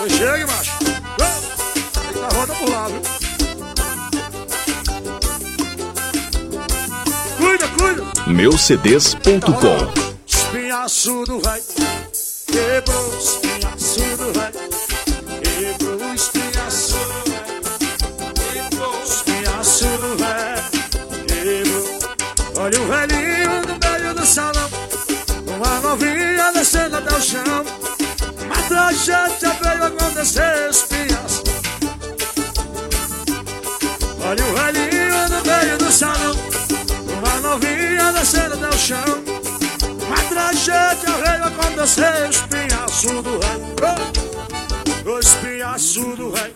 Pois chegue, macho. Dá volta por lá, viu? Cuida, cuida. Meucds.com Espinhaço do rei. Quebrou o espinhaço do rei. Quebrou o espinhaço do rei. Quebrou o espinhaço do rei. Quebrou. Olha o velhinho no meio do salão. Uma novinha descendo até o chão. Uma tragédia Olha o velhinho no meio do salão. Uma novinha descendo até o chão. Uma tragédia veio acontecer, espinhaço do rei. Oh, o espinhaço do rei.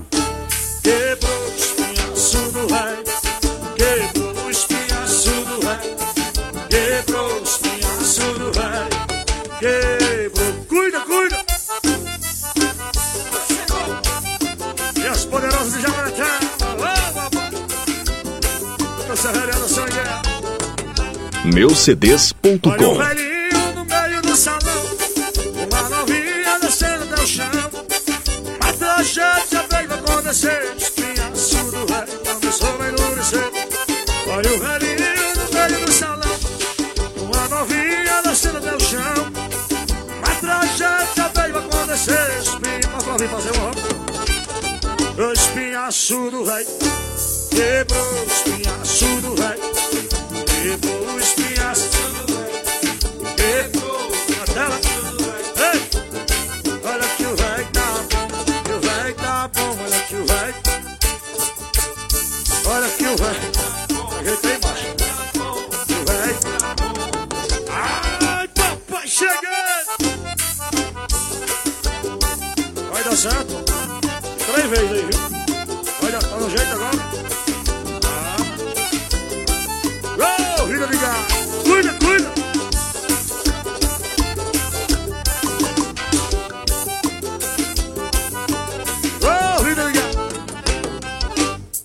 Quebrou o espinhaço do rei. Quebrou o espinhaço do rei. Quebrou o espinhaço do rei. Quebrou. Cuida, cuida. E as poderosas de endurecer Olha o velhinho no meio do salão Uma novinha descendo até o chão. Uma tragédia veio acontecer Espinhaço Mas vir fazer um espinhaço do rei Quebrou o espinhaço do rei. Quebrou o espinhaço do rei. Quebrou a tela Ei, olha que o rei tá bom Que o rei tá bom, olha que o rei. Olha que o rei Ajeitei embaixo Que o rei. Ai, papai, cheguei. Vai dar certo? Três vezes aí, viu? Olha, tá no jeito agora